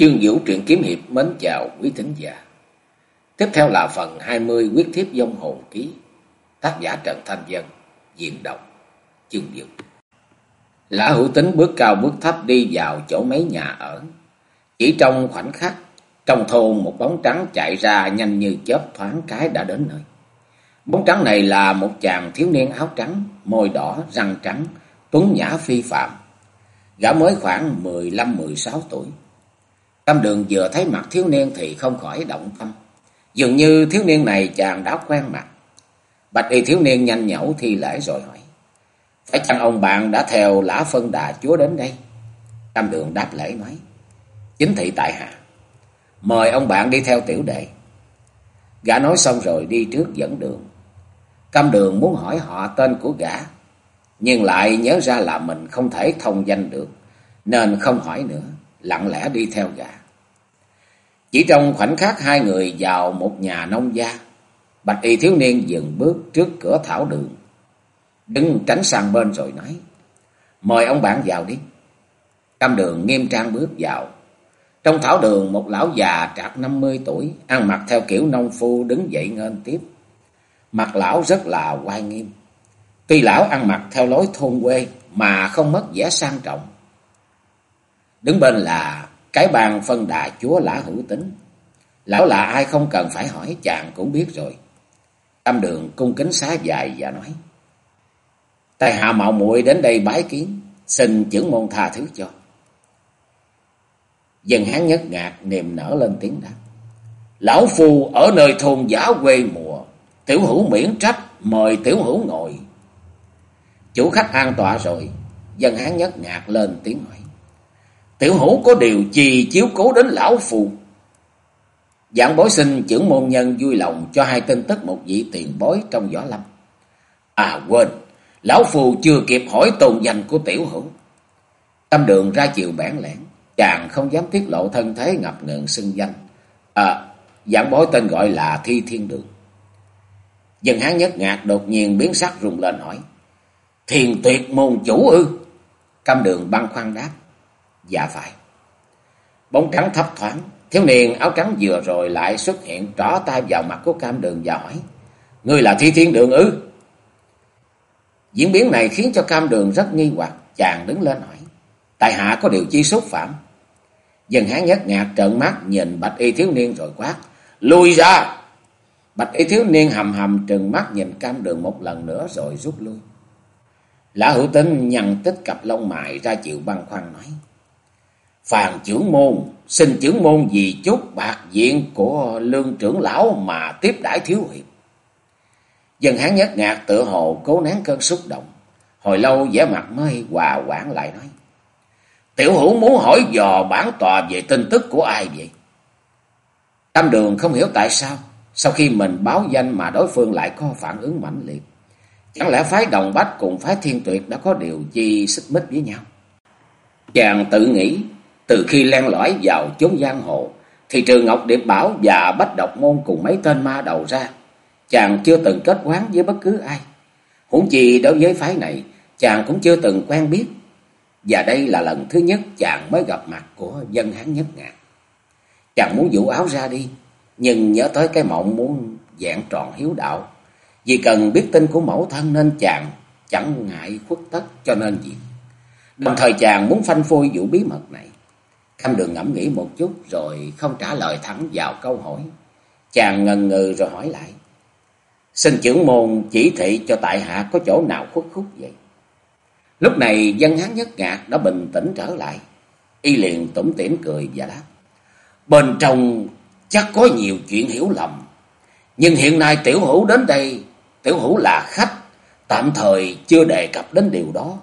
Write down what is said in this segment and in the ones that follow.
Chương Vũ truyện kiếm hiệp mến chào quý thính giả. Tiếp theo là phần 20 quyết thiếp dông hồn ký. Tác giả Trần Thanh Dân, diễn đọc Chương Vũ. Lã hữu tính bước cao bước thấp đi vào chỗ mấy nhà ở. Chỉ trong khoảnh khắc, trong thôn một bóng trắng chạy ra nhanh như chớp thoáng cái đã đến nơi. Bóng trắng này là một chàng thiếu niên áo trắng, môi đỏ, răng trắng, tuấn nhã phi phạm. Gã mới khoảng 15-16 tuổi. Tâm đường vừa thấy mặt thiếu niên thì không khỏi động tâm. Dường như thiếu niên này chàng đã quen mặt. Bạch y thiếu niên nhanh nhẩu thi lễ rồi hỏi. Phải chăng ông bạn đã theo lã phân đà chúa đến đây? Tâm đường đáp lễ nói. Chính thị tại hạ. Mời ông bạn đi theo tiểu đệ. Gã nói xong rồi đi trước dẫn đường. Cam đường muốn hỏi họ tên của gã. Nhưng lại nhớ ra là mình không thể thông danh được. Nên không hỏi nữa. Lặng lẽ đi theo gã. Chỉ trong khoảnh khắc hai người vào một nhà nông gia. Bạch y thiếu niên dừng bước trước cửa thảo đường. Đứng tránh sang bên rồi nói. Mời ông bạn vào đi. Cam đường nghiêm trang bước vào. Trong thảo đường, một lão già trạc năm mươi tuổi. Ăn mặc theo kiểu nông phu đứng dậy ngên tiếp. Mặt lão rất là oai nghiêm. Tuy lão ăn mặc theo lối thôn quê mà không mất vẻ sang trọng. Đứng bên là cái bàn phân đà chúa lã hữu tính. Lão là ai không cần phải hỏi, chàng cũng biết rồi. Tam đường cung kính xá dài và nói. Tài hạ mạo muội đến đây bái kiến. Xin trưởng môn tha thứ cho. Dân hán nhất ngạc, niềm nở lên tiếng đáp. Lão phu ở nơi thôn giả quê mùa. Tiểu hữu miễn trách, mời tiểu hữu ngồi. Chủ khách an tọa rồi. Dân hán nhất ngạc lên tiếng hỏi. Tiểu hữu có điều gì chiếu cố đến lão phù. Dạng bối sinh trưởng môn nhân vui lòng cho hai tin tức một vị tiền bối trong võ lâm. À quên, lão phù chưa kịp hỏi tôn danh của tiểu hữu. Tâm đường ra chiều bản lẻn, chàng không dám tiết lộ thân thế ngập ngừng xưng danh. À, dạng bối tên gọi là Thi Thiên Đường. Dân hán nhất ngạc đột nhiên biến sắc rùng lên hỏi. Thiền tuyệt môn chủ ư? Cam đường băng khoăn đáp. Dạ phải. Bóng trắng thấp thoáng, thiếu niên áo trắng vừa rồi lại xuất hiện trỏ tay vào mặt của cam đường và hỏi. Ngươi là thi thiên đường ư? Diễn biến này khiến cho cam đường rất nghi hoặc, chàng đứng lên hỏi. Tại hạ có điều chi xúc phạm? Dân hán nhất ngạc trợn mắt nhìn bạch y thiếu niên rồi quát. Lui ra! Bạch y thiếu niên hầm hầm trừng mắt nhìn cam đường một lần nữa rồi rút lui. Lã hữu tính nhằn tích cặp lông mại ra chịu băng khoăn nói. Phàn trưởng môn, xin trưởng môn vì chút bạc diện của lương trưởng lão mà tiếp đãi thiếu hiệp. Dân hán nhất ngạc tự hồ cố nén cơn xúc động. Hồi lâu vẻ mặt mới hòa quản lại nói. Tiểu hữu muốn hỏi dò bản tòa về tin tức của ai vậy? Tam đường không hiểu tại sao. Sau khi mình báo danh mà đối phương lại có phản ứng mãnh liệt. Chẳng lẽ phái đồng bách cùng phái thiên tuyệt đã có điều gì xích mích với nhau? Chàng tự nghĩ từ khi len lỏi vào chốn giang hồ, thì trừ Ngọc Điệp Bảo và Bách Độc Môn cùng mấy tên ma đầu ra, chàng chưa từng kết quán với bất cứ ai. Huống chi đối với phái này, chàng cũng chưa từng quen biết. Và đây là lần thứ nhất chàng mới gặp mặt của dân hán nhất ngạn Chàng muốn vũ áo ra đi, nhưng nhớ tới cái mộng muốn dạng tròn hiếu đạo. Vì cần biết tin của mẫu thân nên chàng chẳng ngại khuất tất cho nên gì. Đồng thời chàng muốn phanh phôi vụ bí mật này. Khâm đường ngẫm nghĩ một chút rồi không trả lời thẳng vào câu hỏi. Chàng ngần ngừ rồi hỏi lại. Xin trưởng môn chỉ thị cho tại hạ có chỗ nào khuất khúc vậy? Lúc này dân hán nhất ngạc đã bình tĩnh trở lại. Y liền tủm tỉm cười và đáp. Bên trong chắc có nhiều chuyện hiểu lầm. Nhưng hiện nay tiểu hữu đến đây, tiểu hữu là khách, tạm thời chưa đề cập đến điều đó.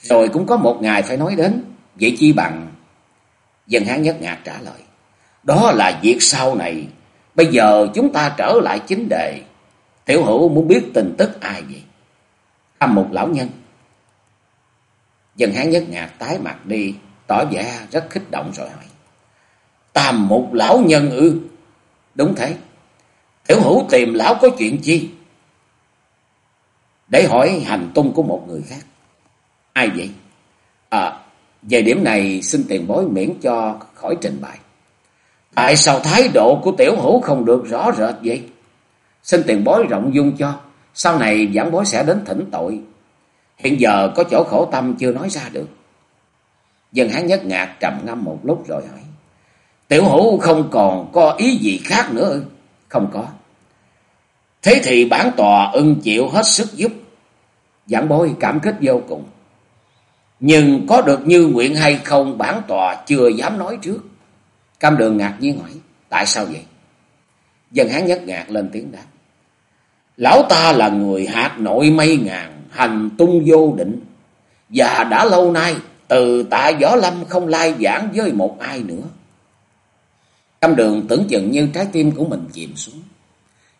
Rồi cũng có một ngày phải nói đến, vậy chi bằng Dân hán nhất ngạc trả lời. Đó là việc sau này. Bây giờ chúng ta trở lại chính đề. Tiểu hữu muốn biết tin tức ai vậy? Thăm một lão nhân. Dân hán nhất ngạc tái mặt đi. Tỏ vẻ rất kích động rồi hỏi. Tam một lão nhân ư? Đúng thế. Tiểu hữu tìm lão có chuyện chi? Để hỏi hành tung của một người khác. Ai vậy? À, về điểm này, xin tiền bối miễn cho khỏi trình bày. Tại sao thái độ của tiểu hữu không được rõ rệt vậy? Xin tiền bối rộng dung cho. Sau này giảng bối sẽ đến thỉnh tội. Hiện giờ có chỗ khổ tâm chưa nói ra được. Dân hán nhất ngạc trầm ngâm một lúc rồi hỏi. Tiểu hữu không còn có ý gì khác nữa ư? Không có. Thế thì bản tòa ưng chịu hết sức giúp. Giảng bối cảm kích vô cùng. Nhưng có được như nguyện hay không bản tòa chưa dám nói trước. Cam đường ngạc nhiên hỏi. Tại sao vậy? Dân hán nhất ngạc lên tiếng đáp. Lão ta là người hạt nội mây ngàn, hành tung vô định. Và đã lâu nay, từ tại gió Lâm không lai giảng với một ai nữa. Cam đường tưởng chừng như trái tim của mình chìm xuống.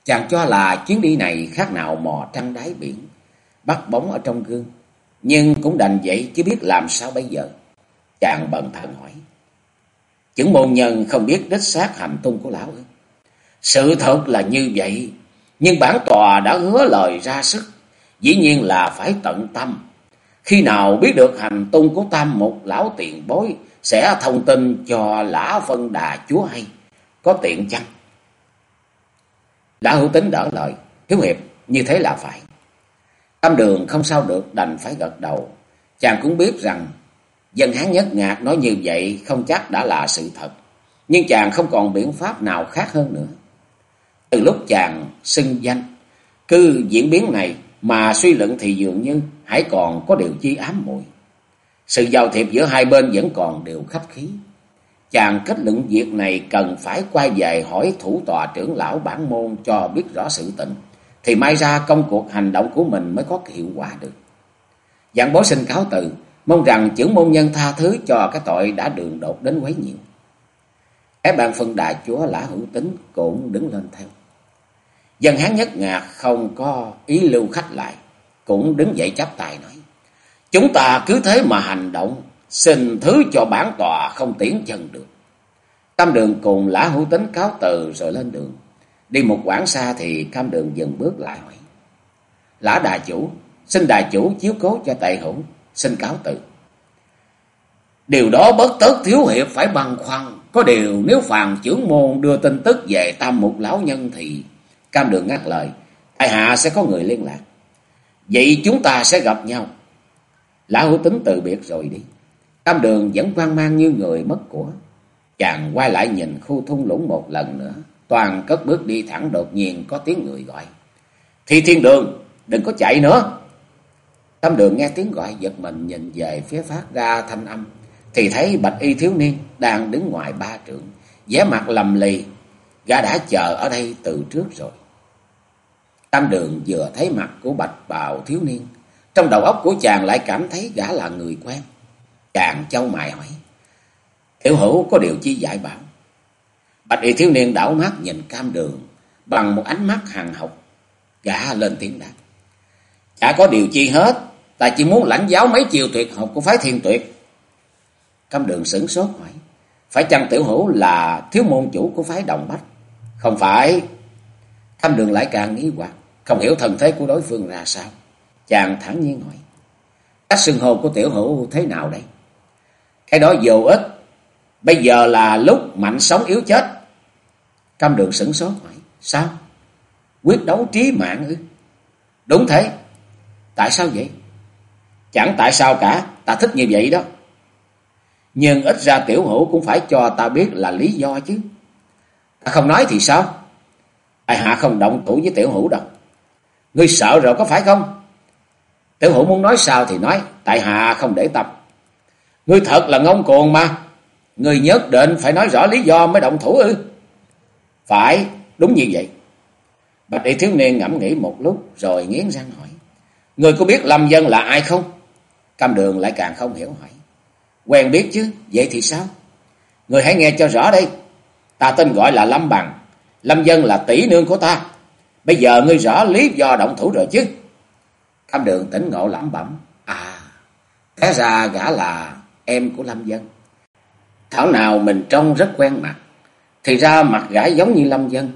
Chàng cho là chuyến đi này khác nào mò trăng đáy biển, bắt bóng ở trong gương. Nhưng cũng đành vậy chứ biết làm sao bây giờ. Chàng bận thần hỏi. Chứng môn nhân không biết đích xác hành tung của lão ư? Sự thật là như vậy, nhưng bản tòa đã hứa lời ra sức, dĩ nhiên là phải tận tâm. Khi nào biết được hành tung của tam một lão tiền bối, sẽ thông tin cho lã vân đà chúa hay, có tiện chăng? Lã hữu tính đỡ lời, thiếu hiệp, như thế là phải. Tam đường không sao được đành phải gật đầu. Chàng cũng biết rằng dân hán nhất ngạc nói như vậy không chắc đã là sự thật. Nhưng chàng không còn biện pháp nào khác hơn nữa. Từ lúc chàng xưng danh, cứ diễn biến này mà suy luận thì dường như hãy còn có điều chi ám muội. Sự giao thiệp giữa hai bên vẫn còn đều khách khí. Chàng kết luận việc này cần phải quay về hỏi thủ tòa trưởng lão bản môn cho biết rõ sự tình. Thì may ra công cuộc hành động của mình mới có hiệu quả được. Giảng bố xin cáo từ, mong rằng chữ môn nhân tha thứ cho cái tội đã đường đột đến quấy nhiễu. Ép bàn phân đại chúa lã hữu tính cũng đứng lên theo. Dân hán nhất ngạc không có ý lưu khách lại, cũng đứng dậy chắp tài nói. Chúng ta cứ thế mà hành động, xin thứ cho bản tòa không tiến chân được. Tam đường cùng lã hữu tính cáo từ rồi lên đường. Đi một quãng xa thì cam đường dừng bước lại hỏi. Lã đà chủ, xin đà chủ chiếu cố cho tệ hữu, xin cáo từ. Điều đó bất tất thiếu hiệp phải băn khoăn. Có điều nếu phàn trưởng môn đưa tin tức về tam mục lão nhân thì Cam đường ngắt lời. Tại hạ sẽ có người liên lạc. Vậy chúng ta sẽ gặp nhau. Lão hữu tính từ biệt rồi đi. Cam đường vẫn quan mang như người mất của. Chàng quay lại nhìn khu thung lũng một lần nữa. Toàn cất bước đi thẳng đột nhiên có tiếng người gọi. Thi thiên đường, đừng có chạy nữa. Tâm đường nghe tiếng gọi giật mình nhìn về phía phát ra thanh âm. Thì thấy bạch y thiếu niên đang đứng ngoài ba trượng. vẻ mặt lầm lì. Gã đã chờ ở đây từ trước rồi. Tam đường vừa thấy mặt của bạch bào thiếu niên. Trong đầu óc của chàng lại cảm thấy gã là người quen. Chàng châu mày hỏi. Tiểu hữu có điều chi giải bảo. Bạch y thiếu niên đảo mắt nhìn cam đường. Bằng một ánh mắt hàng học. Gã lên tiếng đáp. Chả có điều chi hết. Ta chỉ muốn lãnh giáo mấy chiều tuyệt học của phái thiên tuyệt. Cam đường sửng sốt hỏi. Phải chăng tiểu hữu là thiếu môn chủ của phái đồng bách? Không phải. Cam đường lại càng nghĩ hoặc. Không hiểu thần thế của đối phương ra sao. Chàng thẳng nhiên hỏi. Cách xưng hô của tiểu hữu thế nào đây? Cái đó vô ích. Bây giờ là lúc mạnh sống yếu chết. Cam đường sửng sốt hỏi. Sao? Quyết đấu trí mạng ư? Đúng thế. Tại sao vậy? Chẳng tại sao cả. Ta thích như vậy đó. Nhưng ít ra tiểu hữu cũng phải cho ta biết là lý do chứ. Ta không nói thì sao? tại hạ không động thủ với tiểu hữu đâu. Ngươi sợ rồi có phải không? Tiểu hữu muốn nói sao thì nói, tại hạ không để tâm. Ngươi thật là ngông cuồng mà. Ngươi nhất định phải nói rõ lý do mới động thủ ư? Phải, đúng như vậy. Bạch y thiếu niên ngẫm nghĩ một lúc rồi nghiến răng hỏi. người có biết Lâm Dân là ai không? Cam đường lại càng không hiểu hỏi. Quen biết chứ, vậy thì sao? người hãy nghe cho rõ đây. Ta tên gọi là Lâm Bằng. Lâm Dân là tỷ nương của ta. Bây giờ ngươi rõ lý do động thủ rồi chứ. Cam đường tỉnh ngộ lẩm bẩm. À, thế ra gã là em của Lâm Dân. Thảo nào mình trông rất quen mặt. Thì ra mặt gã giống như Lâm Dân.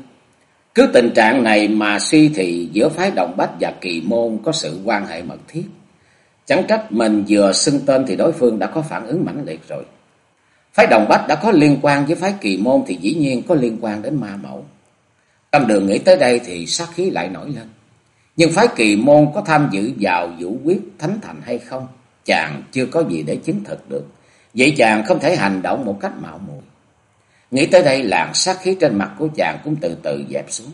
Cứ tình trạng này mà suy thì giữa phái Đồng Bách và Kỳ Môn có sự quan hệ mật thiết. Chẳng trách mình vừa xưng tên thì đối phương đã có phản ứng mãnh liệt rồi. Phái Đồng Bách đã có liên quan với phái kỳ môn thì dĩ nhiên có liên quan đến ma mẫu. Tâm đường nghĩ tới đây thì sát khí lại nổi lên. Nhưng phái kỳ môn có tham dự vào vũ quyết thánh thành hay không? Chàng chưa có gì để chứng thực được. Vậy chàng không thể hành động một cách mạo muội. Nghĩ tới đây làn sát khí trên mặt của chàng cũng từ từ dẹp xuống.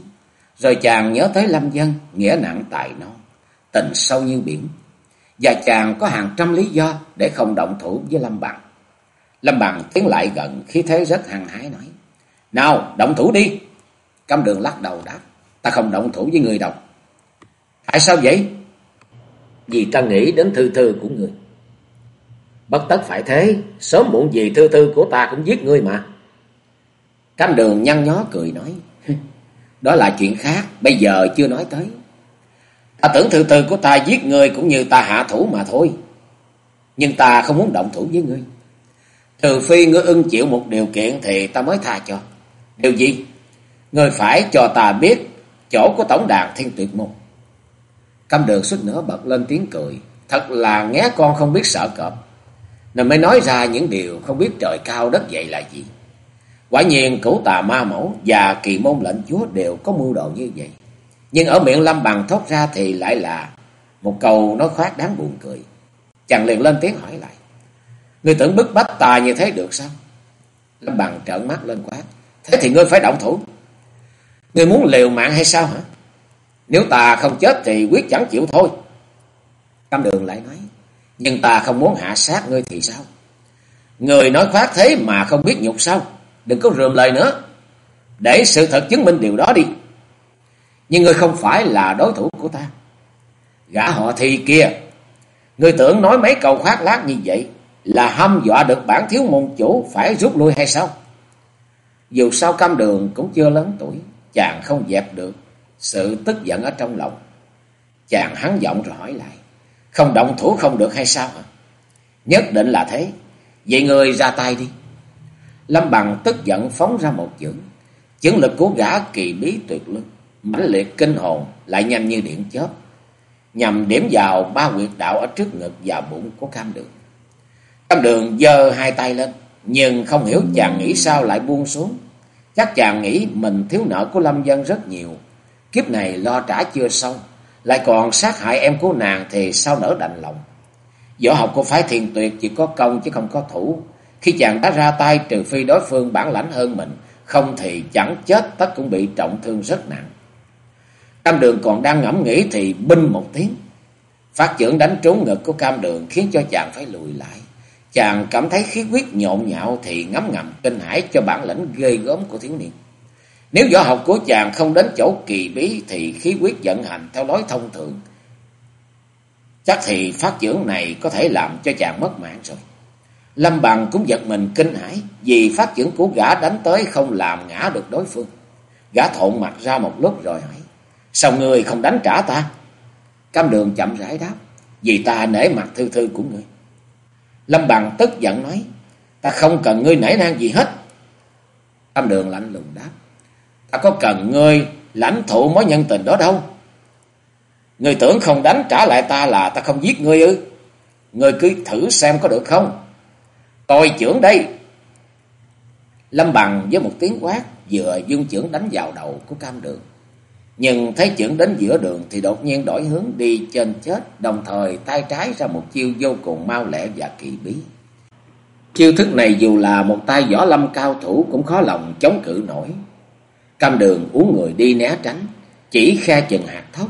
Rồi chàng nhớ tới Lâm Dân, nghĩa nặng tài non, tình sâu như biển. Và chàng có hàng trăm lý do để không động thủ với Lâm Bằng. Lâm Bằng tiến lại gần khí thế rất hăng hái nói. Nào, động thủ đi. Cam đường lắc đầu đáp. Ta không động thủ với người đâu. Tại sao vậy? Vì ta nghĩ đến thư thư của người. Bất tất phải thế, sớm muộn gì thư thư của ta cũng giết ngươi mà. Cam đường nhăn nhó cười nói. Đó là chuyện khác, bây giờ chưa nói tới. Ta tưởng thư từ của ta giết ngươi cũng như ta hạ thủ mà thôi. Nhưng ta không muốn động thủ với ngươi. Trừ phi ngươi ưng chịu một điều kiện thì ta mới tha cho. Điều gì? Ngươi phải cho ta biết chỗ của tổng đàn thiên tuyệt môn. Cam đường suýt nữa bật lên tiếng cười. Thật là nghe con không biết sợ cọp. Nên mới nói ra những điều không biết trời cao đất dậy là gì. Quả nhiên, cửu tà ma mẫu và kỳ môn lệnh chúa đều có mưu đồ như vậy. Nhưng ở miệng Lâm Bằng thốt ra thì lại là một câu nói khoác đáng buồn cười. Chàng liền lên tiếng hỏi lại. Ngươi tưởng bức bách ta như thế được sao? Lâm Bằng trợn mắt lên quát. Thế thì ngươi phải động thủ. Ngươi muốn liều mạng hay sao hả? Nếu ta không chết thì quyết chẳng chịu thôi. Cam đường lại nói. Nhưng ta không muốn hạ sát ngươi thì sao? Người nói khoác thế mà không biết nhục sao? Đừng có rườm lời nữa. Để sự thật chứng minh điều đó đi. Nhưng ngươi không phải là đối thủ của ta. Gã họ thì kia. Ngươi tưởng nói mấy câu khoác lác như vậy là hâm dọa được bản thiếu môn chủ phải rút lui hay sao? Dù sao cam đường cũng chưa lớn tuổi, chàng không dẹp được sự tức giận ở trong lòng. Chàng hắn giọng rồi hỏi lại, không động thủ không được hay sao hả? Nhất định là thế, vậy người ra tay đi. Lâm Bằng tức giận phóng ra một chưởng, chưởng lực của gã kỳ bí tuyệt luân, mãnh liệt kinh hồn lại nhanh như điện chớp, nhằm điểm vào ba huyệt đạo ở trước ngực và bụng của cam đường. Cam đường giơ hai tay lên, nhưng không hiểu chàng nghĩ sao lại buông xuống. Chắc chàng nghĩ mình thiếu nợ của Lâm Dân rất nhiều. Kiếp này lo trả chưa xong, lại còn sát hại em của nàng thì sao nỡ đành lòng. Võ học của phái thiền tuyệt chỉ có công chứ không có thủ. Khi chàng đã ra tay trừ phi đối phương bản lãnh hơn mình, không thì chẳng chết tất cũng bị trọng thương rất nặng. Cam đường còn đang ngẫm nghĩ thì binh một tiếng. Phát trưởng đánh trúng ngực của cam đường khiến cho chàng phải lùi lại. Chàng cảm thấy khí huyết nhộn nhạo thì ngấm ngầm kinh hãi cho bản lĩnh ghê gớm của thiếu niên. Nếu võ học của chàng không đến chỗ kỳ bí thì khí huyết vận hành theo lối thông thường. Chắc thì phát trưởng này có thể làm cho chàng mất mạng rồi. Lâm Bằng cũng giật mình kinh hãi, vì phát triển của gã đánh tới không làm ngã được đối phương. Gã thộn mặt ra một lúc rồi hỏi. Sao người không đánh trả ta? Cam đường chậm rãi đáp. Vì ta nể mặt thư thư của người. Lâm Bằng tức giận nói. Ta không cần ngươi nể nang gì hết. Cam đường lạnh lùng đáp. Ta có cần ngươi lãnh thụ mối nhân tình đó đâu. Ngươi tưởng không đánh trả lại ta là ta không giết ngươi ư. Ngươi cứ thử xem có được không. Tôi trưởng đây. Lâm Bằng với một tiếng quát vừa dung trưởng đánh vào đầu của cam đường. Nhưng thấy trưởng đến giữa đường thì đột nhiên đổi hướng đi trên chết, đồng thời tay trái ra một chiêu vô cùng mau lẹ và kỳ bí. Chiêu thức này dù là một tay võ lâm cao thủ cũng khó lòng chống cự nổi. Cam đường uống người đi né tránh, chỉ khe chừng hạt thóc.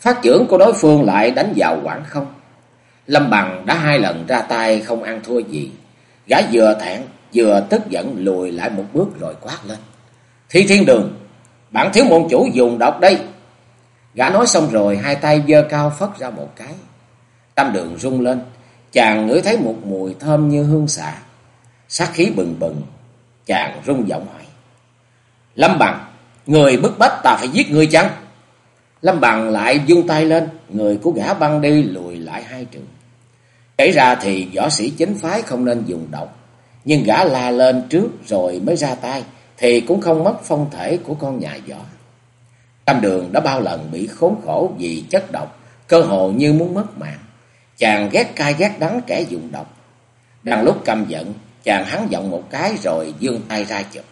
Phát trưởng của đối phương lại đánh vào quảng không. Lâm Bằng đã hai lần ra tay không ăn thua gì. Gã vừa thẹn vừa tức giận lùi lại một bước rồi quát lên. Thi thiên đường, bạn thiếu môn chủ dùng độc đây. Gã nói xong rồi hai tay giơ cao phất ra một cái. Tâm đường rung lên. Chàng ngửi thấy một mùi thơm như hương xạ. Sát khí bừng bừng. Chàng rung giọng hỏi. Lâm Bằng, người bức bách ta phải giết người chăng? Lâm Bằng lại dung tay lên. Người của gã băng đi lùi lại hai trường. Kể ra thì võ sĩ chính phái không nên dùng độc. Nhưng gã la lên trước rồi mới ra tay thì cũng không mất phong thể của con nhà võ. Tam đường đã bao lần bị khốn khổ vì chất độc, cơ hồ như muốn mất mạng. Chàng ghét cay ghét đắng kẻ dùng độc. Đang lúc căm giận, chàng hắn giọng một cái rồi dương tay ra chụp.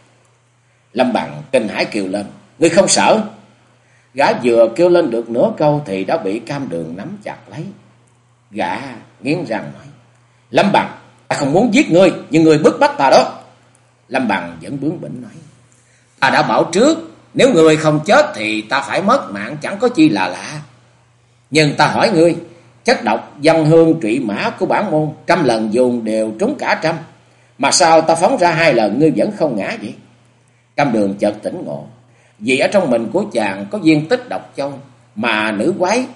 Lâm Bằng kinh hãi kêu lên, ngươi không sợ? Gã vừa kêu lên được nửa câu thì đã bị cam đường nắm chặt lấy. Gã nghiến răng nói, Lâm Bằng, ta không muốn giết ngươi, nhưng ngươi bức bách ta đó. Lâm Bằng vẫn bướng bỉnh nói, ta đã bảo trước, nếu ngươi không chết thì ta phải mất mạng chẳng có chi là lạ. Nhưng ta hỏi ngươi, chất độc dân hương trụy mã của bản môn trăm lần dùng đều trúng cả trăm. Mà sao ta phóng ra hai lần ngươi vẫn không ngã vậy? Cam đường chợt tỉnh ngộ. Vì ở trong mình của chàng có viên tích độc châu mà nữ quái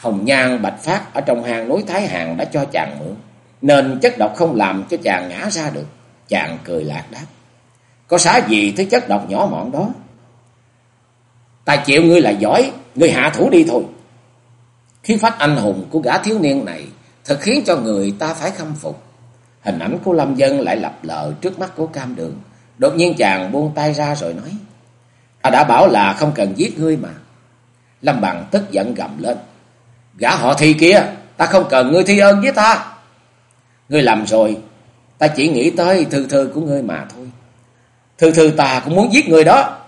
Hồng Nhan Bạch Phát ở trong hang núi Thái Hàn đã cho chàng mượn. Nên chất độc không làm cho chàng ngã ra được. Chàng cười lạc đáp. Có xá gì thứ chất độc nhỏ mọn đó? Ta chịu ngươi là giỏi, ngươi hạ thủ đi thôi. Khí phách anh hùng của gã thiếu niên này thật khiến cho người ta phải khâm phục. Hình ảnh của Lâm Dân lại lập lờ trước mắt của cam đường. Đột nhiên chàng buông tay ra rồi nói. Ta đã bảo là không cần giết ngươi mà. Lâm Bằng tức giận gầm lên. Gã họ thi kia, ta không cần ngươi thi ơn với ta. Ngươi làm rồi, ta chỉ nghĩ tới thư thư của ngươi mà thôi. Thư thư ta cũng muốn giết người đó.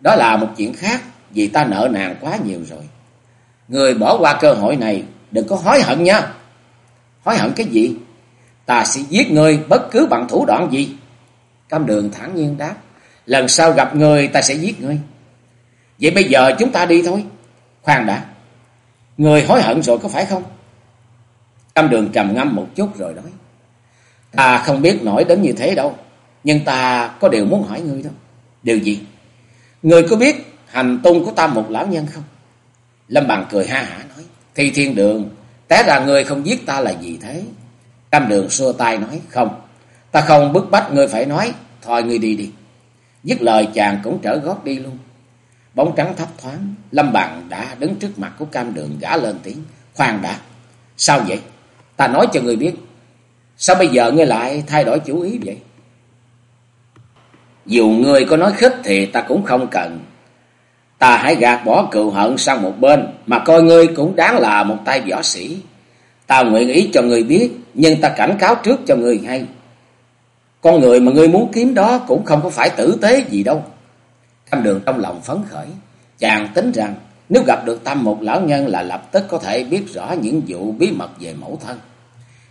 Đó là một chuyện khác, vì ta nợ nàng quá nhiều rồi. Người bỏ qua cơ hội này, đừng có hối hận nha. Hối hận cái gì? Ta sẽ giết người bất cứ bằng thủ đoạn gì. Cam đường thản nhiên đáp. Lần sau gặp người ta sẽ giết người. Vậy bây giờ chúng ta đi thôi. Khoan đã. Người hối hận rồi có phải không? Cam đường trầm ngâm một chút rồi nói. Ta không biết nổi đến như thế đâu. Nhưng ta có điều muốn hỏi ngươi đó. Điều gì? Người có biết hành tung của ta một lão nhân không? Lâm Bằng cười ha hả nói. Thi thiên đường, té ra người không giết ta là gì thế? Cam đường xua tay nói. Không, ta không bức bách ngươi phải nói. Thôi ngươi đi đi. Dứt lời chàng cũng trở gót đi luôn. Bóng trắng thấp thoáng, Lâm Bằng đã đứng trước mặt của cam đường gã lên tiếng. Khoan đã, sao vậy? Ta nói cho ngươi biết. Sao bây giờ ngươi lại thay đổi chủ ý vậy? Dù ngươi có nói khích thì ta cũng không cần. Ta hãy gạt bỏ cựu hận sang một bên, mà coi ngươi cũng đáng là một tay võ sĩ. Ta nguyện ý cho ngươi biết, nhưng ta cảnh cáo trước cho ngươi hay. Con người mà ngươi muốn kiếm đó cũng không có phải tử tế gì đâu. Thanh đường trong lòng phấn khởi. Chàng tính rằng nếu gặp được tâm một lão nhân là lập tức có thể biết rõ những vụ bí mật về mẫu thân.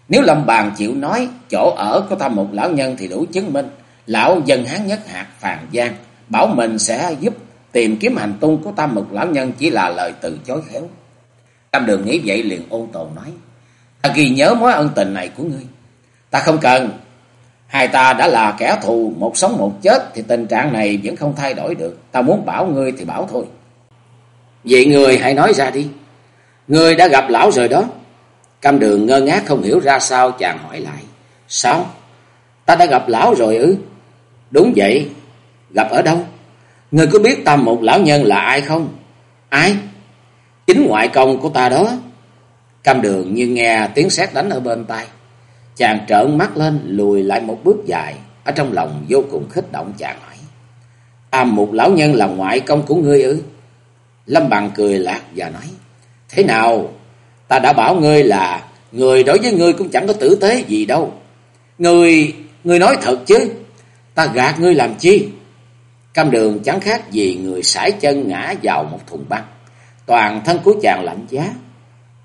Nếu Lâm Bàn chịu nói chỗ ở của tâm một lão nhân thì đủ chứng minh. Lão dân hán nhất hạt phàn giang bảo mình sẽ giúp tìm kiếm hành tung của tâm một lão nhân chỉ là lời từ chối khéo. tam đường nghĩ vậy liền ôn tồn nói. Ta ghi nhớ mối ân tình này của ngươi. Ta không cần, Hai ta đã là kẻ thù, một sống một chết thì tình trạng này vẫn không thay đổi được. Ta muốn bảo ngươi thì bảo thôi. Vậy người hãy nói ra đi. Ngươi đã gặp lão rồi đó. Cam đường ngơ ngác không hiểu ra sao chàng hỏi lại. Sao? Ta đã gặp lão rồi ư? Đúng vậy. Gặp ở đâu? Ngươi có biết ta một lão nhân là ai không? Ai? Chính ngoại công của ta đó. Cam đường như nghe tiếng sét đánh ở bên tai. Chàng trợn mắt lên lùi lại một bước dài. Ở trong lòng vô cùng khích động chàng hỏi. À một lão nhân là ngoại công của ngươi ư? Lâm Bằng cười lạc và nói. Thế nào? Ta đã bảo ngươi là người đối với ngươi cũng chẳng có tử tế gì đâu. Ngươi, ngươi nói thật chứ. Ta gạt ngươi làm chi? Cam đường chẳng khác gì người sải chân ngã vào một thùng băng. Toàn thân của chàng lạnh giá.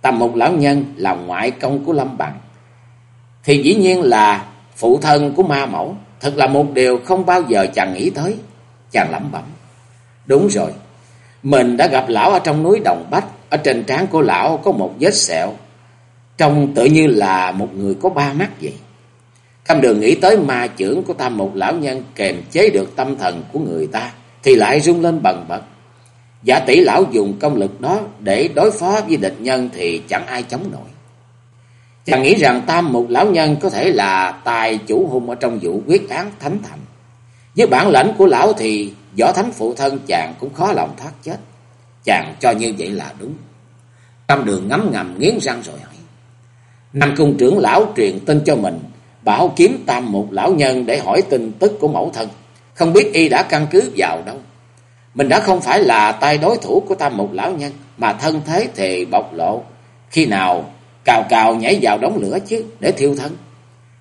Tầm một lão nhân là ngoại công của Lâm Bằng thì dĩ nhiên là phụ thân của ma mẫu. Thật là một điều không bao giờ chàng nghĩ tới. Chàng lẩm bẩm. Đúng rồi. Mình đã gặp lão ở trong núi Đồng Bách. Ở trên trán của lão có một vết sẹo. Trông tự như là một người có ba mắt vậy. Cam đường nghĩ tới ma trưởng của tam một lão nhân kềm chế được tâm thần của người ta. Thì lại rung lên bần bật. Giả tỷ lão dùng công lực đó để đối phó với địch nhân thì chẳng ai chống nổi. Chàng nghĩ rằng tam mục lão nhân có thể là tài chủ hùng ở trong vụ quyết án thánh thành. Với bản lãnh của lão thì võ thánh phụ thân chàng cũng khó lòng thoát chết. Chàng cho như vậy là đúng. tam đường ngấm ngầm nghiến răng rồi hỏi. nam cung trưởng lão truyền tin cho mình, bảo kiếm tam một lão nhân để hỏi tin tức của mẫu thân. Không biết y đã căn cứ vào đâu. Mình đã không phải là tay đối thủ của tam một lão nhân, mà thân thế thì bộc lộ Khi nào cào cào nhảy vào đống lửa chứ, để thiêu thân.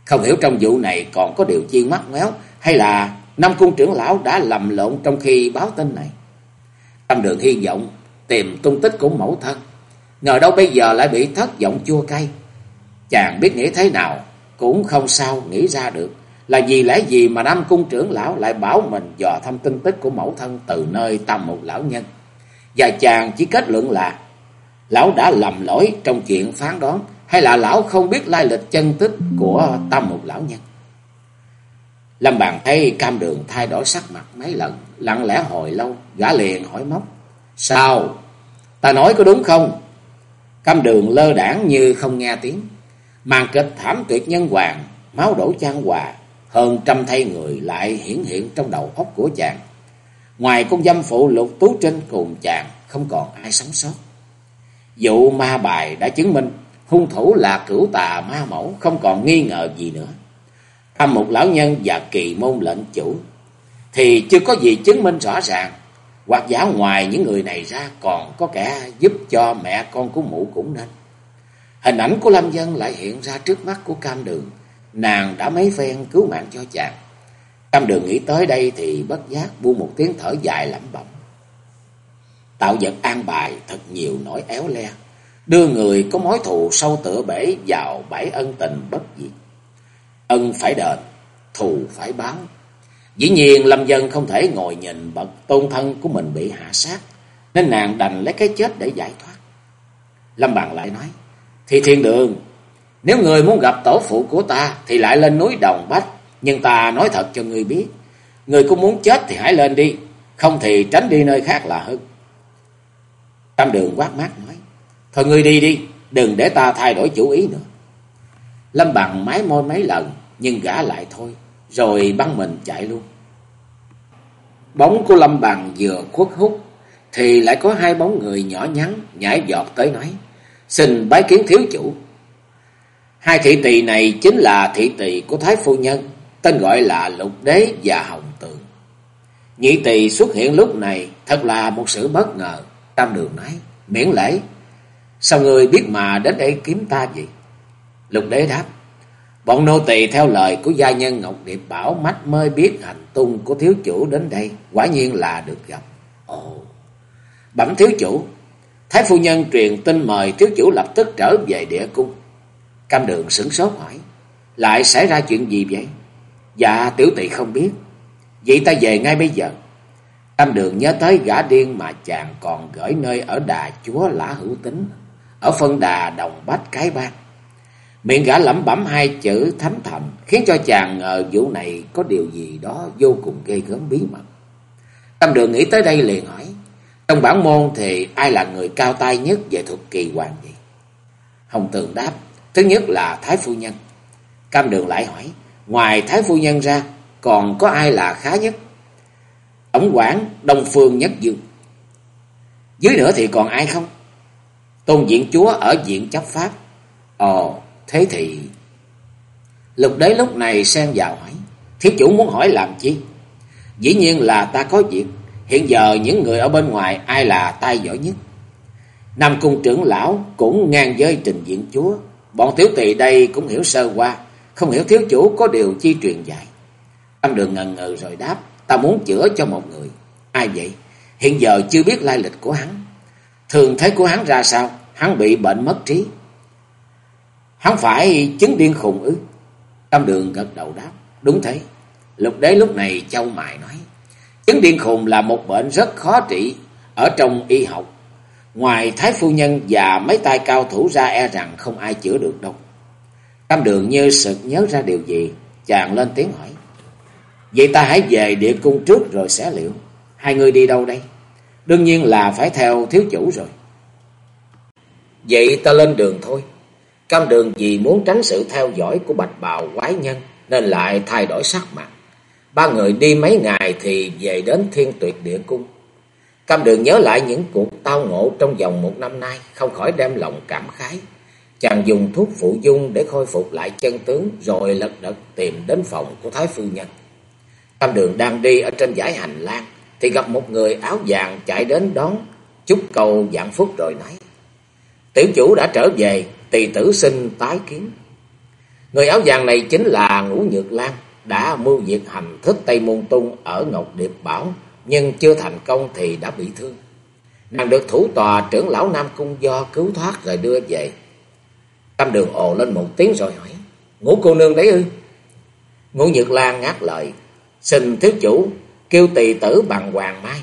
Không hiểu trong vụ này còn có điều chi mắt méo, hay là năm cung trưởng lão đã lầm lộn trong khi báo tin này. Tâm đường hy vọng tìm tung tích của mẫu thân. Ngờ đâu bây giờ lại bị thất vọng chua cay. Chàng biết nghĩ thế nào cũng không sao nghĩ ra được. Là vì lẽ gì mà năm cung trưởng lão lại bảo mình dò thăm tin tích của mẫu thân từ nơi tầm một lão nhân. Và chàng chỉ kết luận là lão đã lầm lỗi trong chuyện phán đoán hay là lão không biết lai lịch chân tích của tâm một lão nhân. Lâm Bàn thấy cam đường thay đổi sắc mặt mấy lần, lặng lẽ hồi lâu, gã liền hỏi móc. Sao? Ta nói có đúng không? Cam đường lơ đảng như không nghe tiếng. Màn kịch thảm tuyệt nhân hoàng, máu đổ chan hòa, hơn trăm thay người lại hiển hiện trong đầu óc của chàng. Ngoài con dâm phụ lục tú trinh cùng chàng, không còn ai sống sót. Vụ ma bài đã chứng minh hung thủ là cửu tà ma mẫu, không còn nghi ngờ gì nữa. Thăm một lão nhân và kỳ môn lệnh chủ, thì chưa có gì chứng minh rõ ràng. Hoặc giả ngoài những người này ra còn có kẻ giúp cho mẹ con của mụ cũng nên. Hình ảnh của Lâm Dân lại hiện ra trước mắt của cam đường. Nàng đã mấy phen cứu mạng cho chàng. Cam đường nghĩ tới đây thì bất giác buông một tiếng thở dài lẩm bẩm. Tạo vật an bài thật nhiều nỗi éo le. Đưa người có mối thù sâu tựa bể vào bãi ân tình bất diệt. Ân phải đền, thù phải báo. Dĩ nhiên Lâm Dân không thể ngồi nhìn bậc tôn thân của mình bị hạ sát. Nên nàng đành lấy cái chết để giải thoát. Lâm Bằng lại nói. Thì thiên đường, nếu người muốn gặp tổ phụ của ta thì lại lên núi Đồng Bách. Nhưng ta nói thật cho người biết. Người cũng muốn chết thì hãy lên đi. Không thì tránh đi nơi khác là hơn. Tam đường quát mát nói. Thôi ngươi đi đi, đừng để ta thay đổi chủ ý nữa. Lâm Bằng mái môi mấy lần, nhưng gã lại thôi, rồi băng mình chạy luôn. Bóng của Lâm Bằng vừa khuất hút, thì lại có hai bóng người nhỏ nhắn nhảy giọt tới nói. Xin bái kiến thiếu chủ. Hai thị tỳ này chính là thị tỳ của Thái Phu Nhân, tên gọi là Lục Đế và Hồng Tượng. Nhị tỳ xuất hiện lúc này thật là một sự bất ngờ. Tam đường nói, miễn lễ. Sao người biết mà đến đây kiếm ta gì? Lục đế đáp, bọn nô tỳ theo lời của gia nhân Ngọc Điệp bảo mắt mới biết hành tung của thiếu chủ đến đây, quả nhiên là được gặp. Ồ, bẩm thiếu chủ, Thái phu nhân truyền tin mời thiếu chủ lập tức trở về địa cung. Cam đường sửng sốt hỏi, lại xảy ra chuyện gì vậy? Dạ tiểu tỳ không biết, vậy ta về ngay bây giờ tam đường nhớ tới gã điên mà chàng còn gửi nơi ở đà chúa lã hữu tính, ở phân đà đồng bách cái bang. Miệng gã lẩm bẩm hai chữ thánh thần, khiến cho chàng ngờ vụ này có điều gì đó vô cùng ghê gớm bí mật. tam đường nghĩ tới đây liền hỏi, trong bản môn thì ai là người cao tay nhất về thuật kỳ hoàng vậy? Hồng Tường đáp, thứ nhất là Thái Phu Nhân. Cam đường lại hỏi, ngoài Thái Phu Nhân ra, còn có ai là khá nhất? Tổng quản Đông Phương Nhất Dương. Dưới nữa thì còn ai không? Tôn diện chúa ở diện chấp pháp. Ồ, thế thì... Lục đế lúc này xen vào hỏi. Thiếu chủ muốn hỏi làm chi? Dĩ nhiên là ta có việc. Hiện giờ những người ở bên ngoài ai là tay giỏi nhất? Nam cung trưởng lão cũng ngang với trình diện chúa. Bọn thiếu tỳ đây cũng hiểu sơ qua. Không hiểu thiếu chủ có điều chi truyền dạy. Tâm đường ngần ngừ rồi đáp. Ta muốn chữa cho một người. Ai vậy? Hiện giờ chưa biết lai lịch của hắn. Thường thấy của hắn ra sao? Hắn bị bệnh mất trí. Hắn phải chứng điên khùng ư? Tâm đường gật đầu đáp. Đúng thế. Lục đế lúc này châu mài nói. Chứng điên khùng là một bệnh rất khó trị ở trong y học. Ngoài Thái Phu Nhân và mấy tay cao thủ ra e rằng không ai chữa được đâu. Tâm đường như sực nhớ ra điều gì. Chàng lên tiếng hỏi. Vậy ta hãy về địa cung trước rồi sẽ liệu. Hai người đi đâu đây? Đương nhiên là phải theo thiếu chủ rồi. Vậy ta lên đường thôi. Cam đường vì muốn tránh sự theo dõi của bạch bào quái nhân nên lại thay đổi sắc mặt. Ba người đi mấy ngày thì về đến thiên tuyệt địa cung. Cam đường nhớ lại những cuộc tao ngộ trong vòng một năm nay, không khỏi đem lòng cảm khái. Chàng dùng thuốc phụ dung để khôi phục lại chân tướng rồi lật đật tìm đến phòng của Thái Phu Nhân. Tam đường đang đi ở trên dải hành lang thì gặp một người áo vàng chạy đến đón chúc cầu dạng phúc rồi nói. Tiểu chủ đã trở về, tỳ tử xin tái kiến. Người áo vàng này chính là Ngũ Nhược Lan, đã mưu diệt hành thích Tây Môn Tung ở Ngọc Điệp Bảo, nhưng chưa thành công thì đã bị thương. Nàng được thủ tòa trưởng lão Nam Cung Do cứu thoát rồi đưa về. Tâm đường ồ lên một tiếng rồi hỏi, Ngũ cô nương đấy ư? Ngũ Nhược Lan ngắt lời, xin thiếu chủ kêu tỳ tử bằng Hoàng Mai.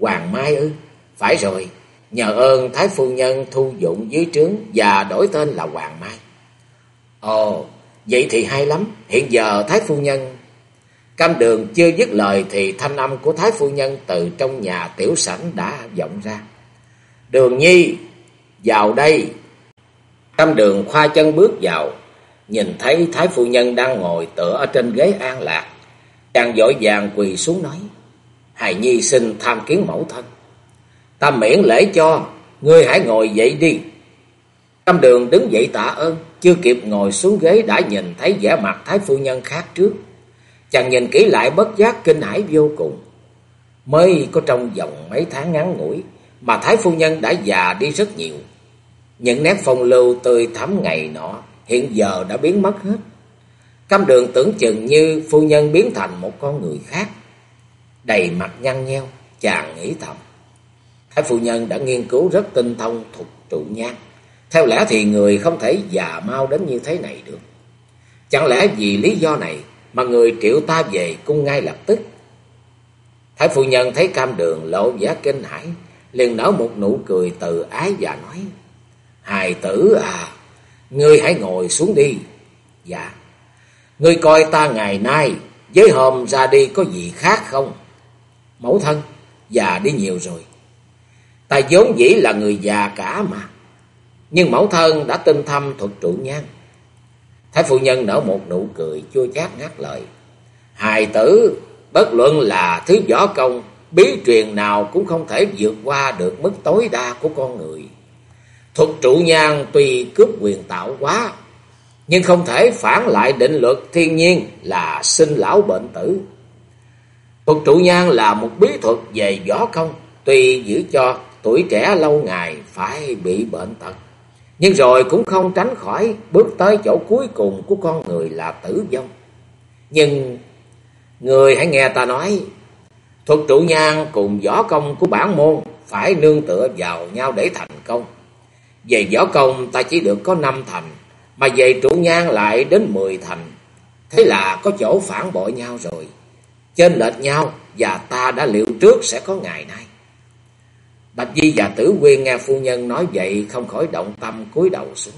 Hoàng Mai ư? Phải rồi, nhờ ơn Thái Phu Nhân thu dụng dưới trướng và đổi tên là Hoàng Mai. Ồ, vậy thì hay lắm, hiện giờ Thái Phu Nhân... Cam đường chưa dứt lời thì thanh âm của Thái Phu Nhân từ trong nhà tiểu sảnh đã vọng ra. Đường Nhi, vào đây. Cam đường khoa chân bước vào, nhìn thấy Thái Phu Nhân đang ngồi tựa ở trên ghế an lạc. Chàng vội vàng quỳ xuống nói, Hài Nhi xin tham kiến mẫu thân. Ta miễn lễ cho, ngươi hãy ngồi dậy đi. Cam đường đứng dậy tạ ơn, chưa kịp ngồi xuống ghế đã nhìn thấy vẻ mặt Thái Phu Nhân khác trước. Chàng nhìn kỹ lại bất giác kinh hãi vô cùng. Mới có trong vòng mấy tháng ngắn ngủi mà Thái Phu Nhân đã già đi rất nhiều. Những nét phong lưu tươi thắm ngày nọ hiện giờ đã biến mất hết. Cam đường tưởng chừng như phu nhân biến thành một con người khác. Đầy mặt nhăn nheo, chàng nghĩ thầm. Thái phu nhân đã nghiên cứu rất tinh thông thuộc trụ nhang. Theo lẽ thì người không thể già mau đến như thế này được. Chẳng lẽ vì lý do này mà người triệu ta về cung ngay lập tức? Thái phu nhân thấy cam đường lộ vẻ kinh hãi, liền nở một nụ cười từ ái và nói. Hài tử à, ngươi hãy ngồi xuống đi. Dạ, ngươi coi ta ngày nay với hôm ra đi có gì khác không? Mẫu thân, già đi nhiều rồi. Ta vốn dĩ là người già cả mà. Nhưng mẫu thân đã tinh thâm thuật trụ nhan. Thái phu nhân nở một nụ cười chua chát ngắt lời. Hài tử, bất luận là thứ võ công, bí truyền nào cũng không thể vượt qua được mức tối đa của con người. Thuật trụ nhan tuy cướp quyền tạo quá, nhưng không thể phản lại định luật thiên nhiên là sinh lão bệnh tử. Thuật trụ nhang là một bí thuật về võ công, tuy giữ cho tuổi trẻ lâu ngày phải bị bệnh tật. Nhưng rồi cũng không tránh khỏi bước tới chỗ cuối cùng của con người là tử vong. Nhưng người hãy nghe ta nói, thuật trụ nhang cùng võ công của bản môn phải nương tựa vào nhau để thành công. Về võ công ta chỉ được có năm thành, mà về trụ nhang lại đến mười thành. Thế là có chỗ phản bội nhau rồi. Trên lệch nhau và ta đã liệu trước sẽ có ngày nay. Bạch Di và Tử Quyên nghe phu nhân nói vậy không khỏi động tâm cúi đầu xuống.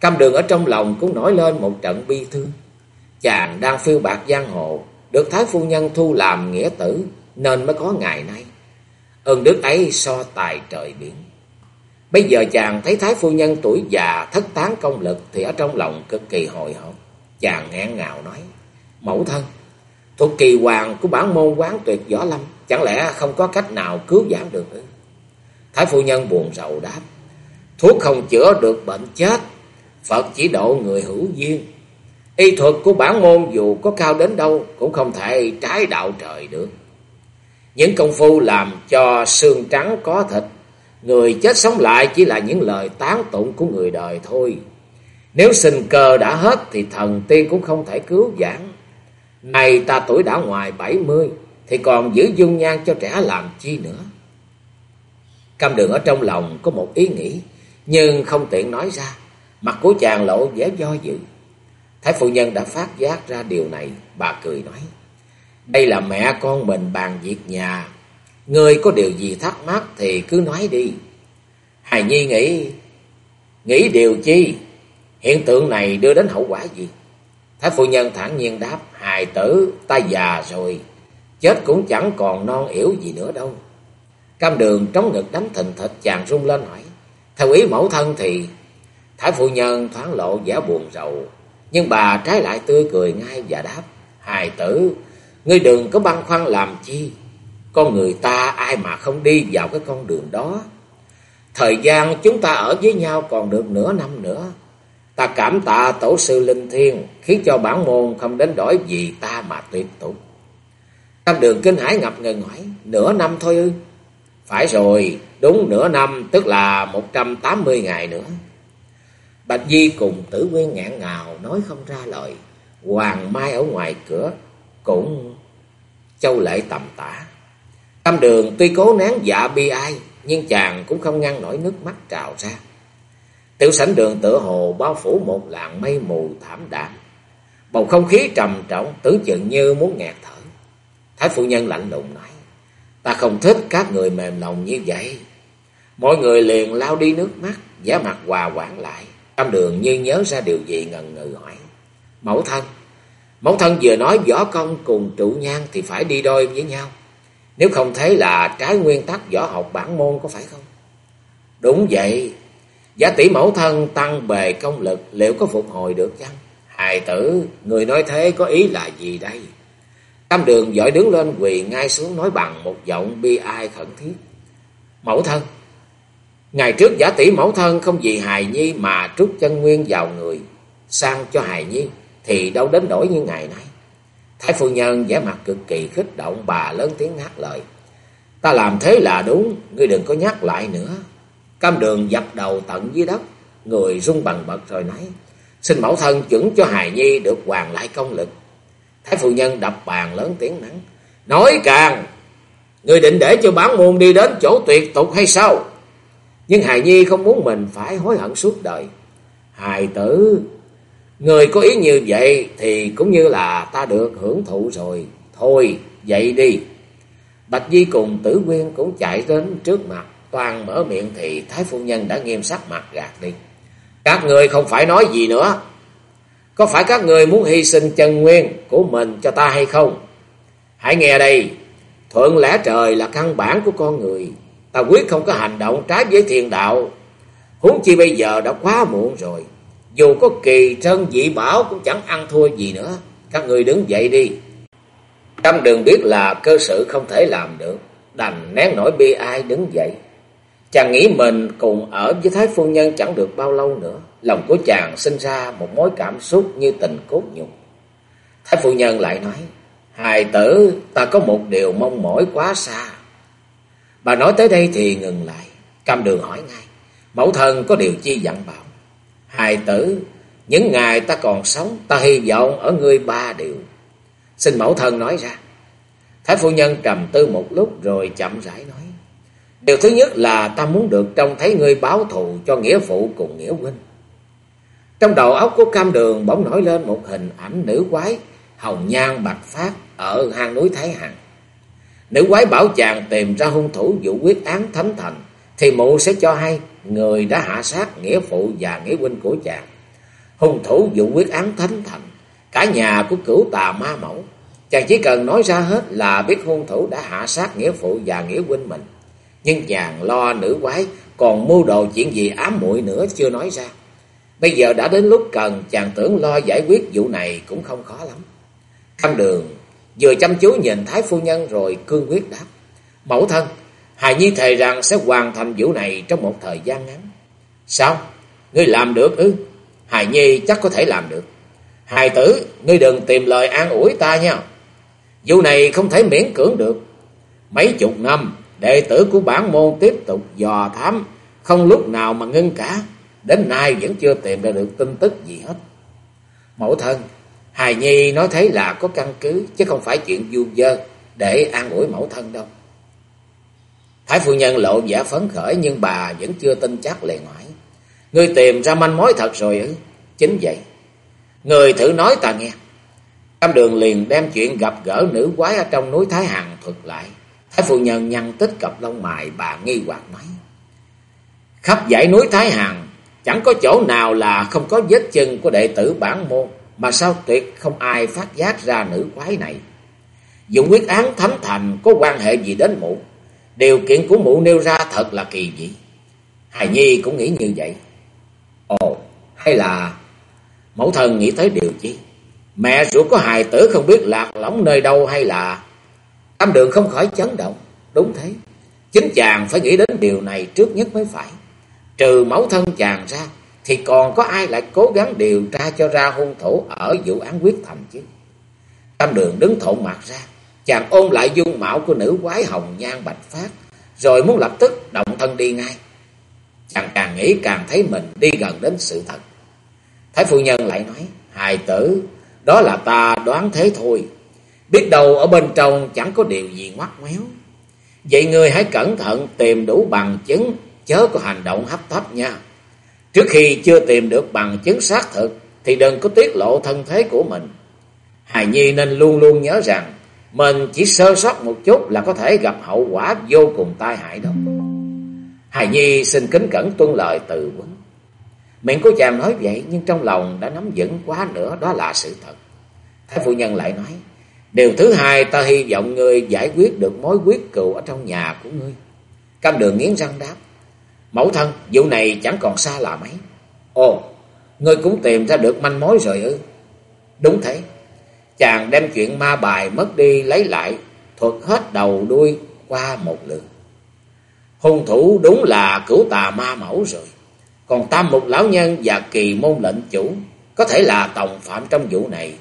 Cam đường ở trong lòng cũng nổi lên một trận bi thương. Chàng đang phiêu bạc giang hồ, được Thái phu nhân thu làm nghĩa tử nên mới có ngày nay. Ơn đức ấy so tài trời biển. Bây giờ chàng thấy Thái phu nhân tuổi già thất tán công lực thì ở trong lòng cực kỳ hồi hộp. Chàng nghẹn ngào nói, mẫu thân, thuộc kỳ hoàng của bản môn quán tuyệt võ lâm, chẳng lẽ không có cách nào cứu giảm được nữa? Thái phu nhân buồn rầu đáp. Thuốc không chữa được bệnh chết. Phật chỉ độ người hữu duyên. Y thuật của bản môn dù có cao đến đâu cũng không thể trái đạo trời được. Những công phu làm cho xương trắng có thịt. Người chết sống lại chỉ là những lời tán tụng của người đời thôi. Nếu sinh cơ đã hết thì thần tiên cũng không thể cứu giảng. Này ta tuổi đã ngoài bảy mươi thì còn giữ dung nhan cho trẻ làm chi nữa. Cam đường ở trong lòng có một ý nghĩ, nhưng không tiện nói ra. Mặt của chàng lộ vẻ do dự. Thái phụ nhân đã phát giác ra điều này, bà cười nói. Đây là mẹ con mình bàn việc nhà ngươi có điều gì thắc mắc thì cứ nói đi. Hài Nhi nghĩ, nghĩ điều chi? Hiện tượng này đưa đến hậu quả gì? Thái phụ nhân thản nhiên đáp, hài tử, ta già rồi, chết cũng chẳng còn non yếu gì nữa đâu. Cam đường trống ngực đánh thình thịch chàng rung lên hỏi. Theo ý mẫu thân thì Thái phụ nhân thoáng lộ vẻ buồn rầu. Nhưng bà trái lại tươi cười ngay và đáp. Hài tử, ngươi đừng có băn khoăn làm chi. Con người ta ai mà không đi vào cái con đường đó. Thời gian chúng ta ở với nhau còn được nửa năm nữa. Ta cảm tạ tổ sư linh thiên khiến cho bản môn không đến đổi gì ta mà tuyệt tụng tam đường kinh hải ngập ngừng hỏi. Nửa năm thôi ư? Phải rồi, đúng nửa năm tức là 180 ngày nữa. Bạch Di cùng tử quyên ngạn ngào nói không ra lời. Hoàng Mai ở ngoài cửa cũng châu lệ tầm tả tam đường tuy cố nén dạ bi ai, nhưng chàng cũng không ngăn nổi nước mắt trào ra. Tiểu sảnh đường tựa hồ bao phủ một làn mây mù thảm đạm. Bầu không khí trầm trọng, tưởng chừng như muốn nghẹt thở. Thái phụ nhân lạnh lùng nói, ta không thích các người mềm lòng như vậy. Mọi người liền lao đi nước mắt, vẻ mặt hòa quản lại. tam đường như nhớ ra điều gì ngần ngừ hỏi. Mẫu thân, mẫu thân vừa nói võ công cùng trụ nhan thì phải đi đôi với nhau. Nếu không thấy là trái nguyên tắc võ học bản môn có phải không? Đúng vậy. giả tỷ mẫu thân tăng bề công lực liệu có phục hồi được chăng? Hài tử, người nói thế có ý là gì đây? Tam đường giỏi đứng lên quỳ ngay xuống nói bằng một giọng bi ai khẩn thiết. Mẫu thân, ngày trước giả tỷ mẫu thân không vì hài nhi mà trút chân nguyên vào người, sang cho hài nhi, thì đâu đến nỗi như ngày nay. Thái phu nhân vẻ mặt cực kỳ kích động bà lớn tiếng hát lời. Ta làm thế là đúng, ngươi đừng có nhắc lại nữa. Cam đường dập đầu tận dưới đất, người rung bằng bật rồi nói. Xin mẫu thân chuẩn cho hài nhi được hoàn lại công lực. Thái phu nhân đập bàn lớn tiếng nắng. Nói càng, người định để cho bán môn đi đến chỗ tuyệt tục hay sao? Nhưng hài nhi không muốn mình phải hối hận suốt đời. Hài tử, người có ý như vậy thì cũng như là ta được hưởng thụ rồi. Thôi, dậy đi. Bạch Di cùng tử quyên cũng chạy đến trước mặt. Toàn mở miệng thì Thái Phu Nhân đã nghiêm sắc mặt gạt đi. Các người không phải nói gì nữa. Có phải các người muốn hy sinh chân nguyên của mình cho ta hay không? Hãy nghe đây. Thuận lẽ trời là căn bản của con người. Ta quyết không có hành động trái với thiền đạo. Huống chi bây giờ đã quá muộn rồi. Dù có kỳ trân dị bảo cũng chẳng ăn thua gì nữa. Các người đứng dậy đi. Trăm đường biết là cơ sự không thể làm được. Đành nén nổi bi ai đứng dậy. Chàng nghĩ mình cùng ở với Thái Phu Nhân chẳng được bao lâu nữa. Lòng của chàng sinh ra một mối cảm xúc như tình cốt nhục. Thái Phu Nhân lại nói, Hài tử, ta có một điều mong mỏi quá xa. Bà nói tới đây thì ngừng lại. Cam đường hỏi ngay, mẫu thân có điều chi dặn bà Hài tử, những ngày ta còn sống, ta hy vọng ở ngươi ba điều. Xin mẫu thân nói ra. Thái Phu Nhân trầm tư một lúc rồi chậm rãi nói. Điều thứ nhất là ta muốn được trông thấy ngươi báo thù cho nghĩa phụ cùng nghĩa huynh. Trong đầu óc của cam đường bỗng nổi lên một hình ảnh nữ quái hồng nhan bạch phát ở hang núi Thái Hằng. Nữ quái bảo chàng tìm ra hung thủ vụ quyết án thánh thành thì mụ sẽ cho hay người đã hạ sát nghĩa phụ và nghĩa huynh của chàng. Hung thủ vụ quyết án thánh thành, cả nhà của cửu tà ma mẫu. Chàng chỉ cần nói ra hết là biết hung thủ đã hạ sát nghĩa phụ và nghĩa huynh mình. Nhưng chàng lo nữ quái còn mưu đồ chuyện gì ám muội nữa chưa nói ra. Bây giờ đã đến lúc cần chàng tưởng lo giải quyết vụ này cũng không khó lắm. Khăn đường vừa chăm chú nhìn Thái Phu Nhân rồi cương quyết đáp. Mẫu thân, Hài Nhi thề rằng sẽ hoàn thành vụ này trong một thời gian ngắn. Sao? Ngươi làm được ư? Hài Nhi chắc có thể làm được. Hài tử, ngươi đừng tìm lời an ủi ta nha. Vụ này không thể miễn cưỡng được. Mấy chục năm, đệ tử của bản môn tiếp tục dò thám, không lúc nào mà ngưng cả. Đến nay vẫn chưa tìm ra được tin tức gì hết. Mẫu thân, Hài Nhi nói thế là có căn cứ, chứ không phải chuyện du dơ để an ủi mẫu thân đâu. Thái phu nhân lộ vẻ phấn khởi, nhưng bà vẫn chưa tin chắc liền hỏi. Ngươi tìm ra manh mối thật rồi ư? Chính vậy. Người thử nói ta nghe. Cam đường liền đem chuyện gặp gỡ nữ quái ở trong núi Thái Hằng thuật lại. Thái phu nhân nhăn tích cặp lông mày, bà nghi hoặc nói. Khắp dãy núi Thái Hằng, chẳng có chỗ nào là không có vết chân của đệ tử bản môn. Mà sao tuyệt không ai phát giác ra nữ quái này. Dụng quyết án thánh thành có quan hệ gì đến mụ. Điều kiện của mụ nêu ra thật là kỳ dị. Hài Nhi cũng nghĩ như vậy. Ồ, hay là mẫu thân nghĩ tới điều chi? Mẹ ruột có hài tử không biết lạc lõng nơi đâu hay là... Tâm đường không khỏi chấn động. Đúng thế. Chính chàng phải nghĩ đến điều này trước nhất mới phải. Trừ mẫu thân chàng ra, thì còn có ai lại cố gắng điều tra cho ra hung thủ ở vụ án quyết thành chứ? Tâm đường đứng thộn mặt ra, chàng ôm lại dung mạo của nữ quái hồng nhan bạch phát, rồi muốn lập tức động thân đi ngay. Chàng càng nghĩ càng thấy mình đi gần đến sự thật. Thái phu nhân lại nói, hài tử, đó là ta đoán thế thôi. Biết đâu ở bên trong chẳng có điều gì ngoắt ngoéo. Vậy người hãy cẩn thận tìm đủ bằng chứng, chớ có hành động hấp tấp nha. Trước khi chưa tìm được bằng chứng xác thực, thì đừng có tiết lộ thân thế của mình. Hài Nhi nên luôn luôn nhớ rằng, mình chỉ sơ sót một chút là có thể gặp hậu quả vô cùng tai hại đó. Hài Nhi xin kính cẩn tuân lời từ quấn. Miệng của chàng nói vậy nhưng trong lòng đã nắm vững quá nữa đó là sự thật. Thái phu nhân lại nói, điều thứ hai ta hy vọng ngươi giải quyết được mối quyết cừu ở trong nhà của ngươi. Cam đường nghiến răng đáp, mẫu thân, vụ này chẳng còn xa là mấy. Ồ, ngươi cũng tìm ra được manh mối rồi ư? Đúng thế. Chàng đem chuyện ma bài mất đi lấy lại, thuật hết đầu đuôi qua một lượt. Hung thủ đúng là cửu tà ma mẫu rồi. Còn tam mục lão nhân và kỳ môn lệnh chủ có thể là tòng phạm trong vụ này,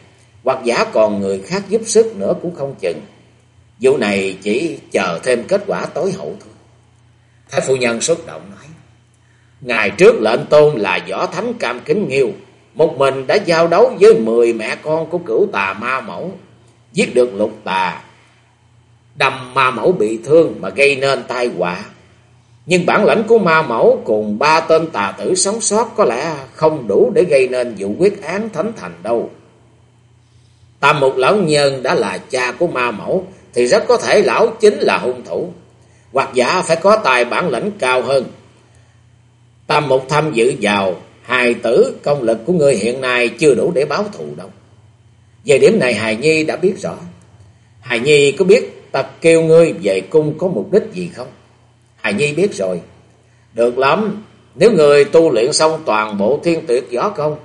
hoặc giả còn người khác giúp sức nữa cũng không chừng. Vụ này chỉ chờ thêm kết quả tối hậu thôi. Thái phu nhân xúc động nói, Ngày trước lệnh tôn là võ thánh cam kính nghiêu, một mình đã giao đấu với mười mẹ con của cửu tà ma mẫu, giết được lục tà, đâm ma mẫu bị thương mà gây nên tai họa. Nhưng bản lãnh của ma mẫu cùng ba tên tà tử sống sót có lẽ không đủ để gây nên vụ quyết án thánh thành đâu. Tam một lão nhân đã là cha của ma mẫu thì rất có thể lão chính là hung thủ. Hoặc giả phải có tài bản lãnh cao hơn. Tam một tham dự vào hài tử công lực của người hiện nay chưa đủ để báo thù đâu. Về điểm này Hài Nhi đã biết rõ. Hài Nhi có biết ta kêu ngươi về cung có mục đích gì không? Hài Nhi biết rồi. Được lắm, nếu người tu luyện xong toàn bộ thiên tuyệt võ công,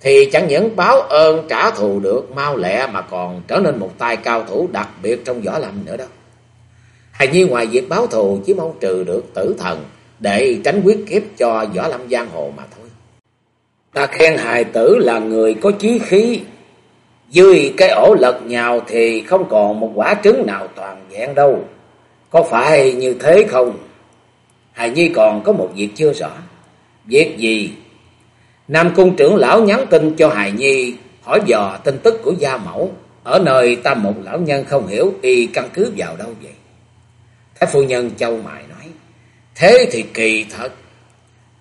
thì chẳng những báo ơn trả thù được mau lẹ mà còn trở nên một tài cao thủ đặc biệt trong võ lâm nữa đó. Hài Nhi ngoài việc báo thù chỉ mong trừ được tử thần để tránh quyết kiếp cho võ lâm giang hồ mà thôi. Ta khen hài tử là người có chí khí, dưới cái ổ lật nhào thì không còn một quả trứng nào toàn vẹn đâu. Có phải như thế không? Hài Nhi còn có một việc chưa rõ. Việc gì? Nam Cung trưởng lão nhắn tin cho Hài Nhi hỏi dò tin tức của gia mẫu. Ở nơi ta một lão nhân không hiểu y căn cứ vào đâu vậy. Thái phu nhân châu mài nói. Thế thì kỳ thật.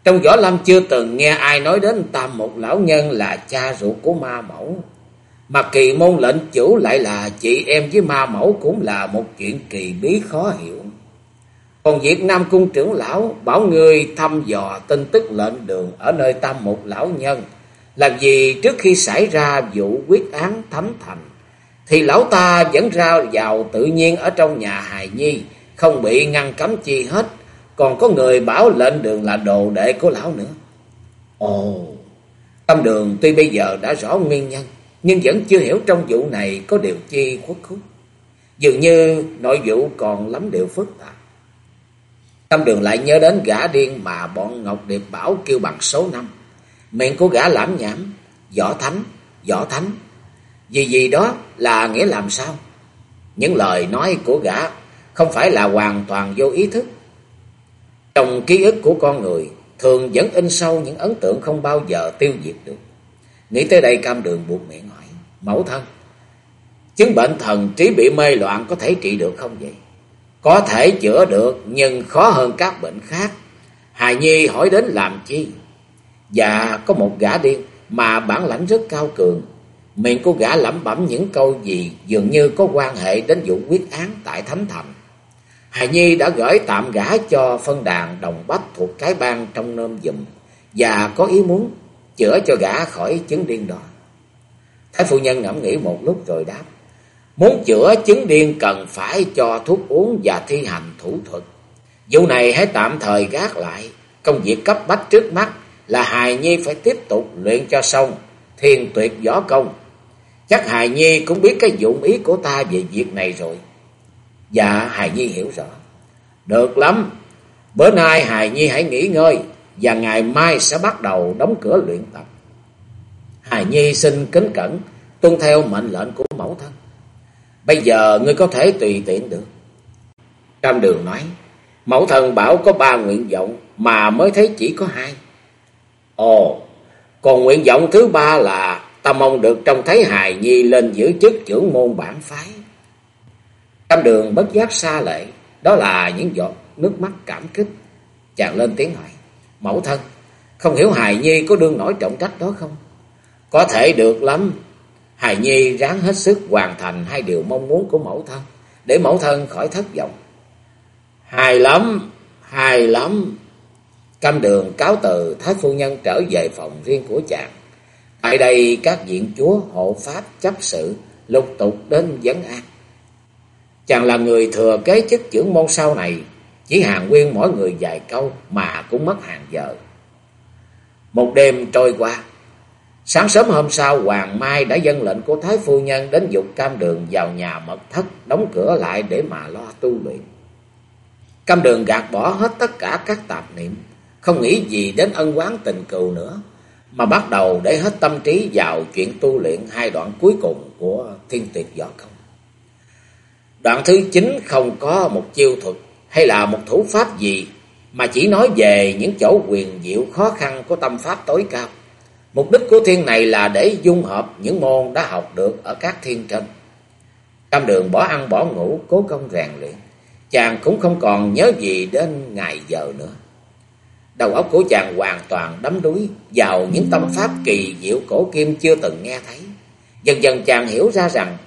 Trong võ lâm chưa từng nghe ai nói đến tam một lão nhân là cha ruột của ma mẫu. Mà kỳ môn lệnh chủ lại là chị em với ma mẫu cũng là một chuyện kỳ bí khó hiểu. Còn việc Nam Cung trưởng lão bảo người thăm dò tin tức lệnh đường ở nơi tam một lão nhân. Làm gì trước khi xảy ra vụ quyết án thánh thành. Thì lão ta vẫn ra vào tự nhiên ở trong nhà hài nhi. Không bị ngăn cấm chi hết. Còn có người bảo lệnh đường là đồ đệ của lão nữa. Ồ, tâm đường tuy bây giờ đã rõ nguyên nhân. Nhưng vẫn chưa hiểu trong vụ này có điều chi khuất khúc. Dường như nội vụ còn lắm điều phức tạp. Tâm đường lại nhớ đến gã điên mà bọn Ngọc Điệp Bảo kêu bằng số năm. Miệng của gã lãm nhảm, võ thánh, võ thánh. Gì gì đó là nghĩa làm sao? Những lời nói của gã không phải là hoàn toàn vô ý thức. Trong ký ức của con người, thường vẫn in sâu những ấn tượng không bao giờ tiêu diệt được. Nghĩ tới đây cam đường buộc miệng hỏi, mẫu thân, chứng bệnh thần trí bị mê loạn có thể trị được không vậy? Có thể chữa được nhưng khó hơn các bệnh khác. Hài Nhi hỏi đến làm chi? Dạ có một gã điên mà bản lãnh rất cao cường. Miệng của gã lẩm bẩm những câu gì dường như có quan hệ đến vụ quyết án tại Thánh Thành. Hài Nhi đã gửi tạm gã cho phân đàn Đồng Bách thuộc cái bang trong nôm dùm và có ý muốn chữa cho gã khỏi chứng điên đó. Thái phu nhân ngẫm nghĩ một lúc rồi đáp. Muốn chữa chứng điên cần phải cho thuốc uống và thi hành thủ thuật. Vụ này hãy tạm thời gác lại. Công việc cấp bách trước mắt là Hài Nhi phải tiếp tục luyện cho xong, thiền tuyệt võ công. Chắc Hài Nhi cũng biết cái dụng ý của ta về việc này rồi. Dạ Hài Nhi hiểu rõ. Được lắm. Bữa nay Hài Nhi hãy nghỉ ngơi và ngày mai sẽ bắt đầu đóng cửa luyện tập. Hài Nhi xin kính cẩn tuân theo mệnh lệnh của mẫu thân. Bây giờ ngươi có thể tùy tiện được. Cam đường nói, Mẫu thần bảo có ba nguyện vọng mà mới thấy chỉ có hai. Ồ, còn nguyện vọng thứ ba là ta mong được trông thấy hài nhi lên giữ chức trưởng môn bản phái. Cam đường bất giác xa lệ, đó là những giọt nước mắt cảm kích. Chàng lên tiếng hỏi, mẫu thân, không hiểu hài nhi có đương nổi trọng trách đó không? Có thể được lắm, hài nhi ráng hết sức hoàn thành hai điều mong muốn của mẫu thân, để mẫu thân khỏi thất vọng. Hài lắm, hài lắm. Cam đường cáo từ Thái Phu Nhân trở về phòng riêng của chàng. Tại đây các diện chúa, hộ pháp, chấp sự lục tục đến vấn an. Chàng là người thừa kế chức trưởng môn sau này, chỉ hàng nguyên mỗi người vài câu mà cũng mất hàng giờ. Một đêm trôi qua, sáng sớm hôm sau Hoàng Mai đã dâng lệnh của Thái Phu Nhân đến dục cam đường vào nhà mật thất, đóng cửa lại để mà lo tu luyện. Cam đường gạt bỏ hết tất cả các tạp niệm, không nghĩ gì đến ân oán tình cừu nữa, mà bắt đầu để hết tâm trí vào chuyện tu luyện hai đoạn cuối cùng của thiên tuyệt võ công. Đoạn thứ chín không có một chiêu thuật hay là một thủ pháp gì, mà chỉ nói về những chỗ quyền diệu khó khăn của tâm pháp tối cao. Mục đích của thiên này là để dung hợp những môn đã học được ở các thiên trên. Cam đường bỏ ăn bỏ ngủ, cố công rèn luyện. Chàng cũng không còn nhớ gì đến ngày giờ nữa. Đầu óc của chàng hoàn toàn đắm đuối vào những tâm pháp kỳ diệu cổ kim chưa từng nghe thấy. Dần dần chàng hiểu ra rằng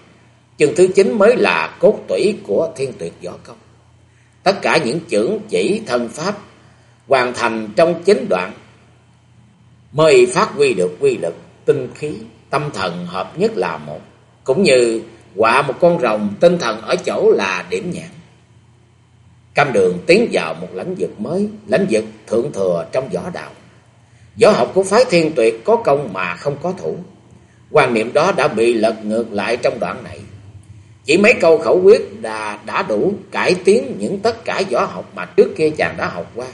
chừng thứ chín mới là cốt tủy của thiên tuyệt võ công. Tất cả những chưởng chỉ thân pháp hoàn thành trong chín đoạn mới phát huy được quy lực, tinh khí, tâm thần hợp nhất là một. Cũng như quả một con rồng tinh thần ở chỗ là điểm nhãn. Cam đường tiến vào một lãnh vực mới, lãnh vực thượng thừa trong võ đạo. Võ học của phái thiên tuyệt có công mà không có thủ. Quan niệm đó đã bị lật ngược lại trong đoạn này. Chỉ mấy câu khẩu quyết đã, đã đủ cải tiến những tất cả võ học mà trước kia chàng đã học qua.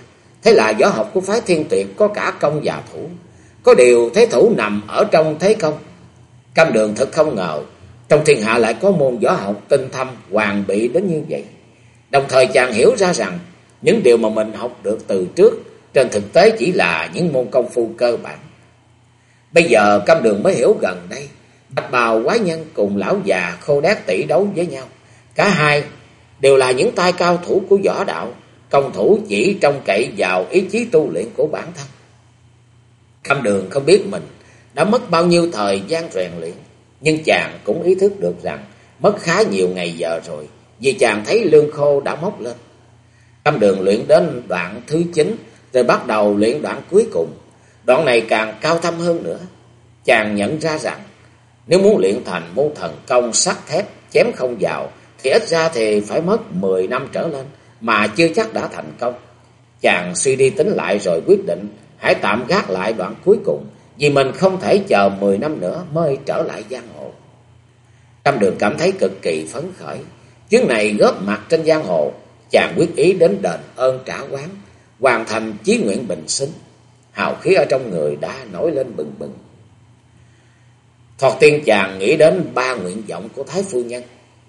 Thế là võ học của phái thiên tuyệt có cả công và thủ. Có điều thế thủ nằm ở trong thế công. Cam đường thật không ngờ, trong thiên hạ lại có môn võ học tinh thâm hoàn bị đến như vậy. Đồng thời chàng hiểu ra rằng những điều mà mình học được từ trước trên thực tế chỉ là những môn công phu cơ bản. Bây giờ cam đường mới hiểu gần đây, bạch bào quái nhân cùng lão già khô đét tỷ đấu với nhau. Cả hai đều là những tay cao thủ của võ đạo, công thủ chỉ trông cậy vào ý chí tu luyện của bản thân. Cam đường không biết mình đã mất bao nhiêu thời gian rèn luyện, nhưng chàng cũng ý thức được rằng mất khá nhiều ngày giờ rồi vì chàng thấy lương khô đã móc lên. Cam đường luyện đến đoạn thứ 9, rồi bắt đầu luyện đoạn cuối cùng. Đoạn này càng cao thâm hơn nữa. Chàng nhận ra rằng, nếu muốn luyện thành môn thần công sắt thép, chém không vào, thì ít ra thì phải mất 10 năm trở lên, mà chưa chắc đã thành công. Chàng suy đi tính lại rồi quyết định, hãy tạm gác lại đoạn cuối cùng, vì mình không thể chờ 10 năm nữa mới trở lại giang hồ. trong đường cảm thấy cực kỳ phấn khởi, Chuyến này góp mặt trên giang hồ, chàng quyết ý đến đền ơn trả quán, hoàn thành chí nguyện bình sinh. Hào khí ở trong người đã nổi lên bừng bừng thọt tiên chàng nghĩ đến ba nguyện vọng của Thái Phu Nhân.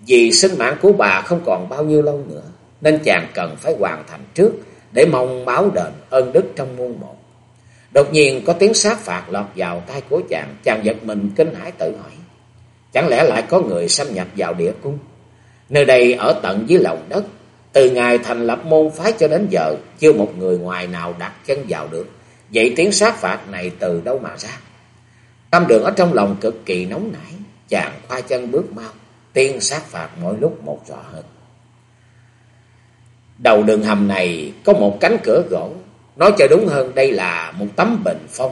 Vì sinh mạng của bà không còn bao nhiêu lâu nữa, nên chàng cần phải hoàn thành trước để mong báo đền ơn đức trong muôn một. Đột nhiên có tiếng sát phạt lọt vào tay của chàng, chàng giật mình kinh hãi tự hỏi. Chẳng lẽ lại có người xâm nhập vào địa cung? Nơi đây ở tận dưới lòng đất, từ ngày thành lập môn phái cho đến giờ, chưa một người ngoài nào đặt chân vào được. Vậy tiếng sát phạt này từ đâu mà ra? Tam đường ở trong lòng cực kỳ nóng nảy, chàng khoa chân bước mau, tiên sát phạt mỗi lúc một rõ hơn. Đầu đường hầm này có một cánh cửa gỗ, nói cho đúng hơn đây là một tấm bình phong.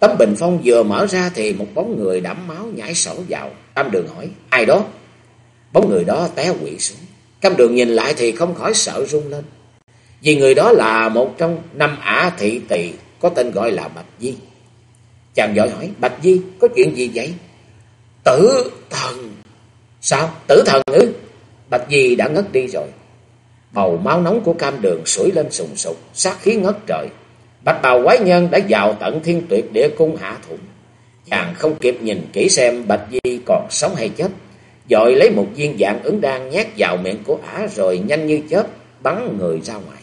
Tấm bình phong vừa mở ra thì một bóng người đẫm máu nhảy sổ vào. Tam đường hỏi, ai đó? Bóng người đó té quỵ xuống. Tam đường nhìn lại thì không khỏi sợ run lên. Vì người đó là một trong năm ả thị tỳ có tên gọi là Bạch Di. Chàng vội hỏi, Bạch Di, có chuyện gì vậy? Tử thần. Sao? Tử thần ư? Bạch Di đã ngất đi rồi. Bầu máu nóng của cam đường sủi lên sùng sục, sát khí ngất trời. Bạch bào quái nhân đã vào tận thiên tuyệt địa cung hạ thủ Chàng không kịp nhìn kỹ xem Bạch Di còn sống hay chết. Dội lấy một viên dạng ứng đan nhét vào miệng của ả rồi nhanh như chớp bắn người ra ngoài.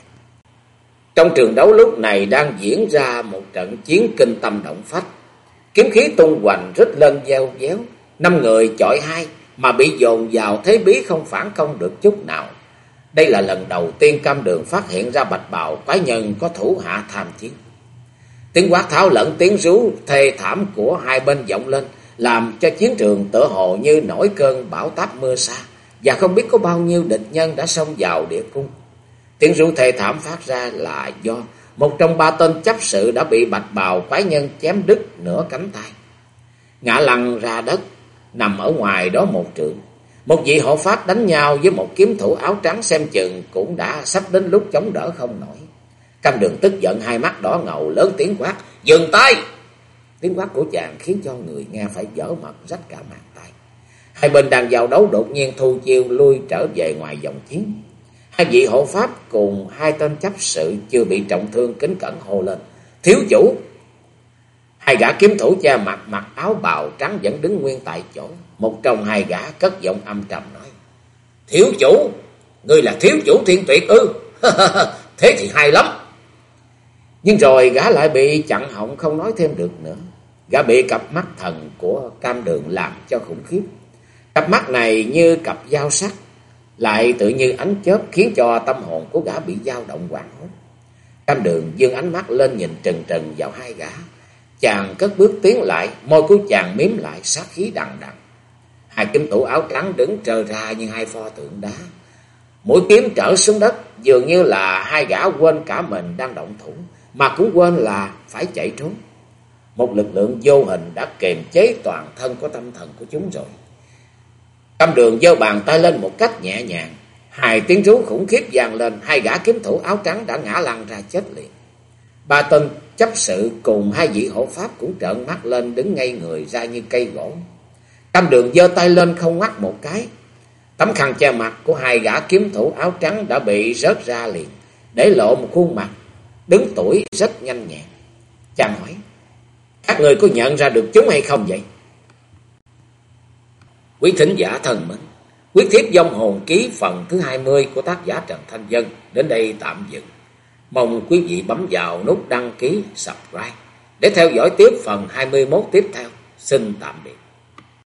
Trong trường đấu lúc này đang diễn ra một trận chiến kinh tâm động phách. Kiếm khí tung hoành rít lên gieo déo, năm người chọi hai mà bị dồn vào thế bí không phản công được chút nào. Đây là lần đầu tiên cam đường phát hiện ra bạch bào quái nhân có thủ hạ tham chiến. Tiếng quát tháo lẫn tiếng rú thê thảm của hai bên vọng lên, làm cho chiến trường tựa hồ như nổi cơn bão táp mưa xa, và không biết có bao nhiêu địch nhân đã xông vào địa cung. Tiếng rú thê thảm phát ra là do một trong ba tên chấp sự đã bị bạch bào quái nhân chém đứt nửa cánh tay. Ngã lăn ra đất, nằm ở ngoài đó một trượng. Một vị hộ pháp đánh nhau với một kiếm thủ áo trắng xem chừng cũng đã sắp đến lúc chống đỡ không nổi. Cam đường tức giận hai mắt đỏ ngầu lớn tiếng quát, dừng tay! Tiếng quát của chàng khiến cho người nghe phải dở mặt rách cả mặt tay. Hai bên đang giao đấu đột nhiên thu chiêu lui trở về ngoài dòng chiến. Hai vị hộ pháp cùng hai tên chấp sự chưa bị trọng thương kính cẩn hô lên. Thiếu chủ! Hai gã kiếm thủ cha mặt mặc áo bào trắng vẫn đứng nguyên tại chỗ. Một trong hai gã cất giọng âm trầm nói. Thiếu chủ! Ngươi là thiếu chủ thiên tuyệt ư? Thế thì hay lắm! Nhưng rồi gã lại bị chặn họng không nói thêm được nữa. Gã bị cặp mắt thần của cam đường làm cho khủng khiếp. Cặp mắt này như cặp dao sắc, lại tự như ánh chớp khiến cho tâm hồn của gã bị dao động hoảng hốt. Cam đường dương ánh mắt lên nhìn trần trần vào hai gã. Chàng cất bước tiến lại, môi của chàng miếm lại sát khí đằng đằng. Hai kim tủ áo trắng đứng trơ ra như hai pho tượng đá. Mũi kiếm trở xuống đất, dường như là hai gã quên cả mình đang động thủ, mà cũng quên là phải chạy trốn. Một lực lượng vô hình đã kiềm chế toàn thân của tâm thần của chúng rồi. Cam đường giơ bàn tay lên một cách nhẹ nhàng. Hai tiếng rú khủng khiếp vang lên, hai gã kiếm thủ áo trắng đã ngã lăn ra chết liền. Ba tên chấp sự cùng hai vị hộ pháp cũng trợn mắt lên đứng ngay người ra như cây gỗ. Cam đường giơ tay lên không ngắt một cái. Tấm khăn che mặt của hai gã kiếm thủ áo trắng đã bị rớt ra liền, để lộ một khuôn mặt, đứng tuổi rất nhanh nhẹn. Chàng hỏi, các người có nhận ra được chúng hay không vậy? Quý thính giả thân mến, quyết thiếp dông hồn ký phần thứ 20 của tác giả Trần Thanh Dân đến đây tạm dừng. Mong quý vị bấm vào nút đăng ký, subscribe để theo dõi tiếp phần 21 tiếp theo. Xin tạm biệt.